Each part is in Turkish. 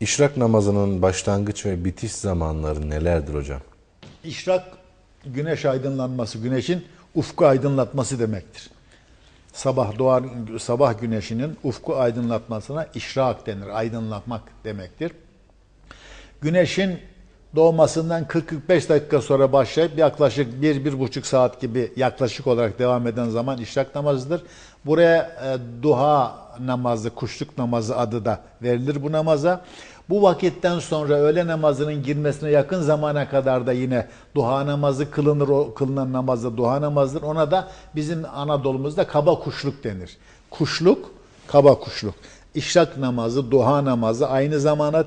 İşrak namazının başlangıç ve bitiş zamanları nelerdir hocam? İşrak güneş aydınlanması, güneşin ufku aydınlatması demektir. Sabah doğar sabah güneşinin ufku aydınlatmasına işrak denir. Aydınlatmak demektir. Güneşin doğmasından 40-45 dakika sonra başlayıp yaklaşık 1-1,5 saat gibi yaklaşık olarak devam eden zaman işrak namazıdır. Buraya e, duha namazı, kuşluk namazı adı da verilir bu namaza. Bu vakitten sonra öğle namazının girmesine yakın zamana kadar da yine duha namazı kılınır. O kılınan namaz da duha namazıdır. Ona da bizim Anadolu'muzda kaba kuşluk denir. Kuşluk, kaba kuşluk. İşrak namazı, duha namazı aynı zamana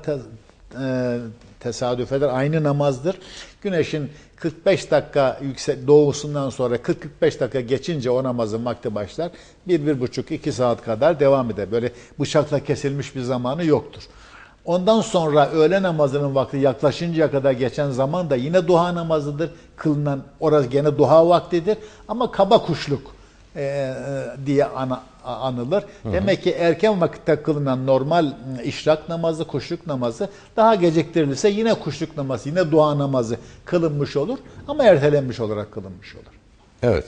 e, tesadüf eder. Aynı namazdır. Güneşin 45 dakika yüksek doğusundan sonra 40-45 dakika geçince o namazın vakti başlar. 1-1,5-2 saat kadar devam eder. Böyle bıçakla kesilmiş bir zamanı yoktur. Ondan sonra öğle namazının vakti yaklaşıncaya kadar geçen zaman da yine duha namazıdır. Kılınan orası gene duha vaktidir. Ama kaba kuşluk e, e, diye ana, anılır. Demek ki erken vakitte kılınan normal m, işrak namazı, kuşluk namazı daha geciktirilirse yine kuşluk namazı, yine dua namazı kılınmış olur ama ertelenmiş olarak kılınmış olur. Evet.